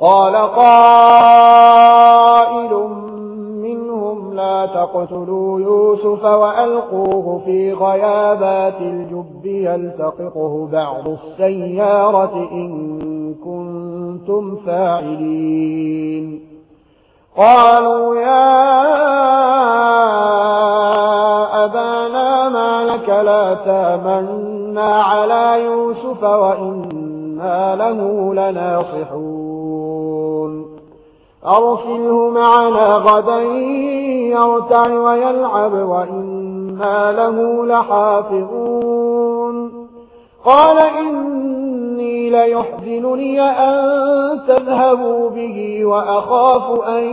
قال قائل منهم لا تقتلوا يوسف وألقوه في غيابات الجب يلتققه بعض السيارة إن كنتم فاعلين؟ قالوا يا أبانا ما لك لا تامنا على يوسف وإنا له لناصحون. أرسله معنا غدا يرتع ويلعب وإنا له لحافظون. قال إني ليحزنني أن تذهبوا به وأخاف أن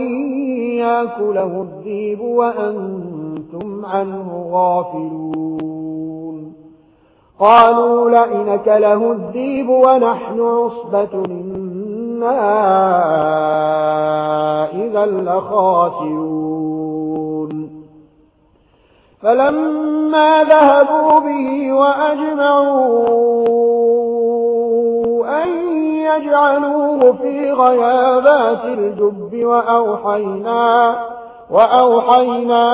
يأكله الذيب وأنتم عنه غافلون. قالوا لئنك له الذيب ونحن عصبة إنا إذا لخاسرون. فلما ذهبوا به وأجمعوا أن يجعلوه في غيابات الجب وأوحينا وأوحينا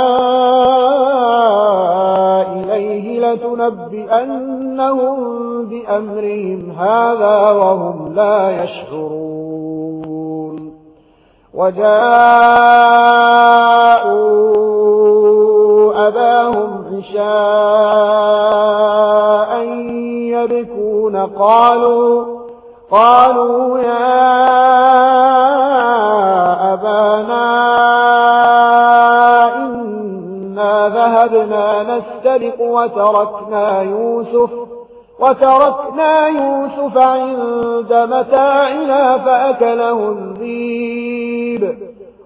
إليه لتنبئنهم بأمرهم هذا وهم لا يشعرون. وجاءوا أباهم عشاء يبكون قالوا قالوا يا أبانا إنا ذهبنا نسترق وتركنا يوسف وتركنا يوسف عند متاعنا فأكله الذين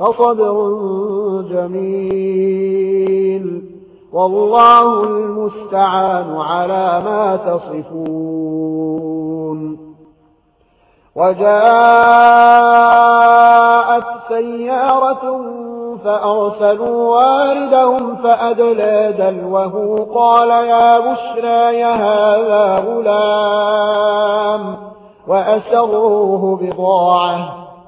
فصبر جميل. والله المستعان على ما تصفون. وجاءت سيارة فأرسلوا واردهم فأدلى دلوه. قال يا بشرى يا هذا غلام وأسروه بضاعة.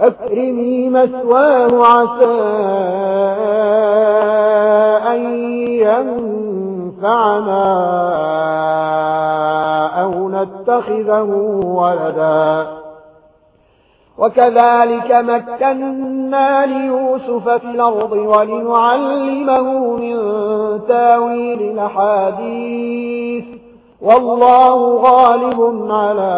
أكرمي مثواه عسى أن ينفعنا أو نتخذه ولدا. وكذلك مكنا ليوسف في الأرض ولنعلمه من تأويل الحديث والله غالب على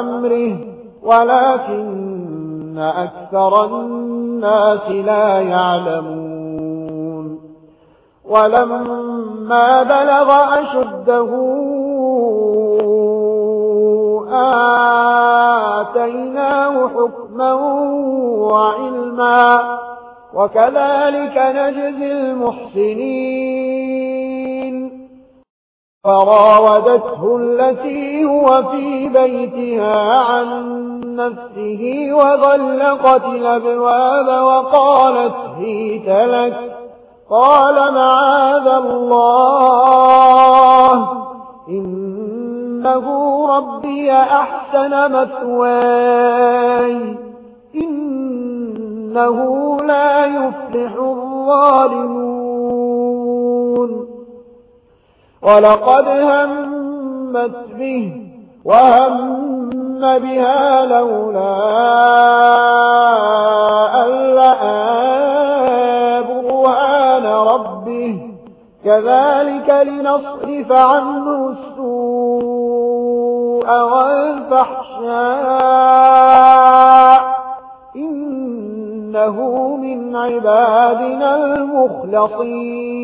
أمره. ولكن أكثر الناس لا يعلمون. ولما بلغ أشده آتيناه حكما وعلما وكذلك نجزي المحسنين. فراودته التي هو في بيتها عن نفسه وغلقت الأبواب وقالت هيت لك. قال معاذ الله. إنه ربي أحسن مثواي. إنه لا يفلح الظالمون. ولقد همت به وهم بها لولا أن لآ برهان ربه كذلك لنصرف عنه السوء والفحشاء إنه من عبادنا المخلصين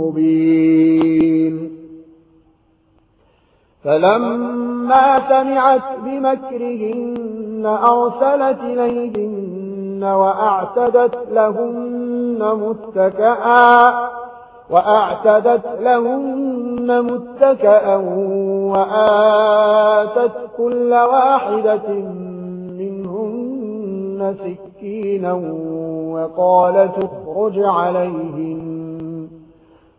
مبين. فلما سمعت بمكرهن أرسلت إليهن وأعتدت لهن متكآ وأعتدت لهن متكأا وآتت كل واحدة منهن سكينا وقالت اخرج عليهن.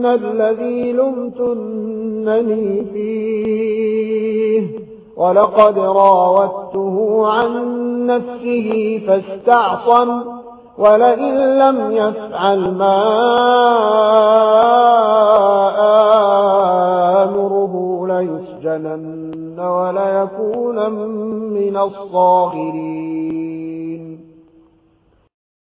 لأكونن الذي لمتنني فيه ولقد راوته عن نفسه فاستعصم ولئن لم يفعل ما آمره ليسجنن وليكون من الصاغرين